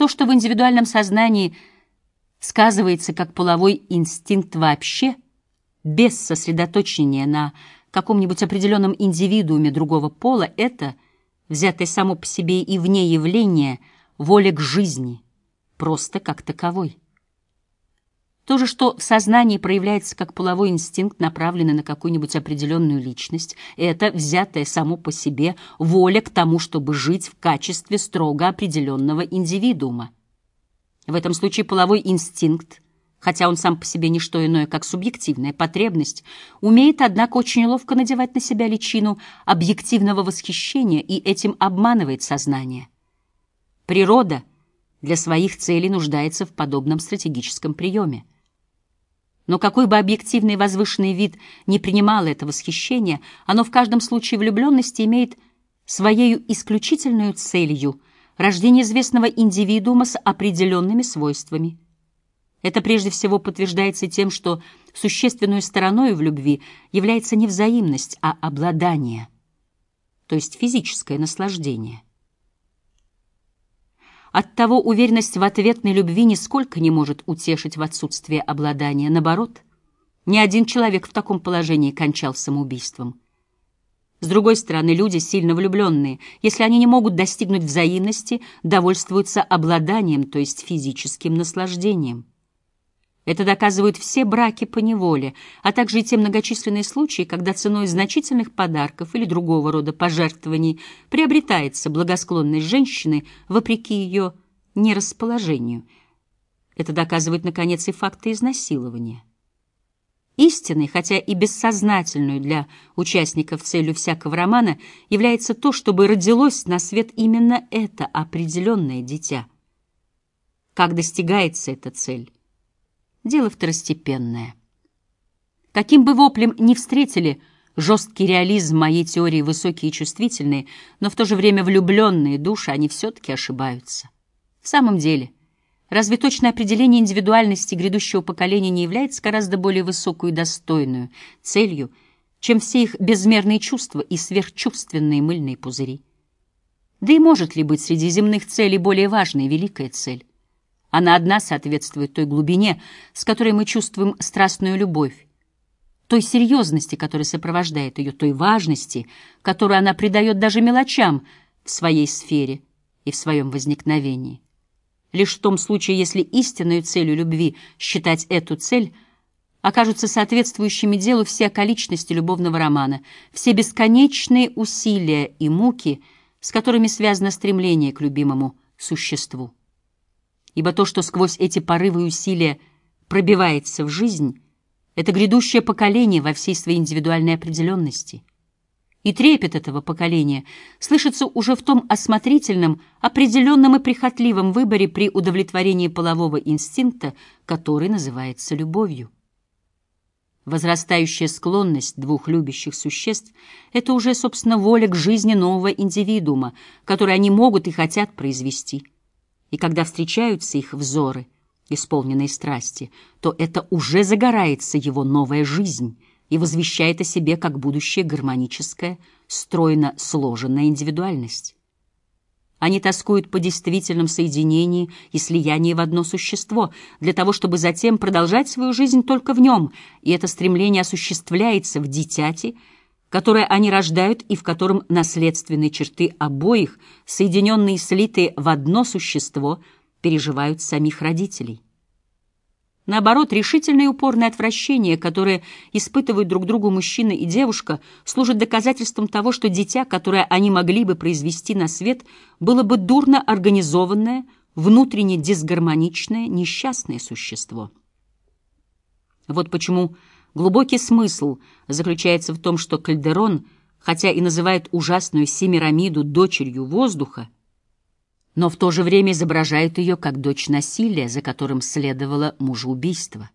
То, что в индивидуальном сознании сказывается как половой инстинкт вообще, без сосредоточения на каком-нибудь определенном индивидууме другого пола, это, взятое само по себе и вне явление, воля к жизни, просто как таковой. То же, что в сознании проявляется как половой инстинкт, направленный на какую-нибудь определенную личность, это, взятое само по себе, воля к тому, чтобы жить в качестве строго определенного индивидуума. В этом случае половой инстинкт, хотя он сам по себе не что иное, как субъективная потребность, умеет, однако, очень ловко надевать на себя личину объективного восхищения и этим обманывает сознание. Природа для своих целей нуждается в подобном стратегическом приеме. Но какой бы объективный возвышенный вид не принимало это восхищение, оно в каждом случае влюбленности имеет своею исключительную целью рождение известного индивидуума с определенными свойствами. Это прежде всего подтверждается тем, что существенной стороной в любви является не взаимность, а обладание, то есть физическое наслаждение. Оттого уверенность в ответной любви нисколько не может утешить в отсутствии обладания. Наоборот, ни один человек в таком положении кончал самоубийством. С другой стороны, люди, сильно влюбленные, если они не могут достигнуть взаимности, довольствуются обладанием, то есть физическим наслаждением. Это доказывают все браки по неволе, а также и те многочисленные случаи, когда ценой значительных подарков или другого рода пожертвований приобретается благосклонность женщины вопреки ее нерасположению. Это доказывает, наконец, и факты изнасилования. Истинной, хотя и бессознательную для участников целью всякого романа, является то, чтобы родилось на свет именно это определенное дитя. Как достигается эта цель? Дело второстепенное. Каким бы воплем ни встретили жесткий реализм моей теории высокие и чувствительные, но в то же время влюбленные души, они все-таки ошибаются. В самом деле, разве точное определение индивидуальности грядущего поколения не является гораздо более высокую и достойную целью, чем все их безмерные чувства и сверхчувственные мыльные пузыри? Да и может ли быть среди земных целей более важной и великая цель? Она одна соответствует той глубине, с которой мы чувствуем страстную любовь, той серьезности, которая сопровождает ее, той важности, которую она придает даже мелочам в своей сфере и в своем возникновении. Лишь в том случае, если истинной целью любви считать эту цель, окажутся соответствующими делу все околичности любовного романа, все бесконечные усилия и муки, с которыми связано стремление к любимому существу ибо то, что сквозь эти порывы и усилия пробивается в жизнь, это грядущее поколение во всей своей индивидуальной определенности. И трепет этого поколения слышится уже в том осмотрительном, определенном и прихотливом выборе при удовлетворении полового инстинкта, который называется любовью. Возрастающая склонность двух любящих существ — это уже, собственно, воля к жизни нового индивидуума, который они могут и хотят произвести — и когда встречаются их взоры, исполненные страсти, то это уже загорается его новая жизнь и возвещает о себе как будущее гармоническая, стройно сложенная индивидуальность. Они тоскуют по действительном соединении и слиянии в одно существо, для того, чтобы затем продолжать свою жизнь только в нем, и это стремление осуществляется в дитяти — которое они рождают и в котором наследственные черты обоих, соединенные и слитые в одно существо, переживают самих родителей. Наоборот, решительное и упорное отвращение, которое испытывают друг другу мужчина и девушка, служит доказательством того, что дитя, которое они могли бы произвести на свет, было бы дурно организованное, внутренне дисгармоничное, несчастное существо. Вот почему Глубокий смысл заключается в том, что Кальдерон, хотя и называет ужасную Семирамиду дочерью воздуха, но в то же время изображает ее как дочь насилия, за которым следовало мужеубийство.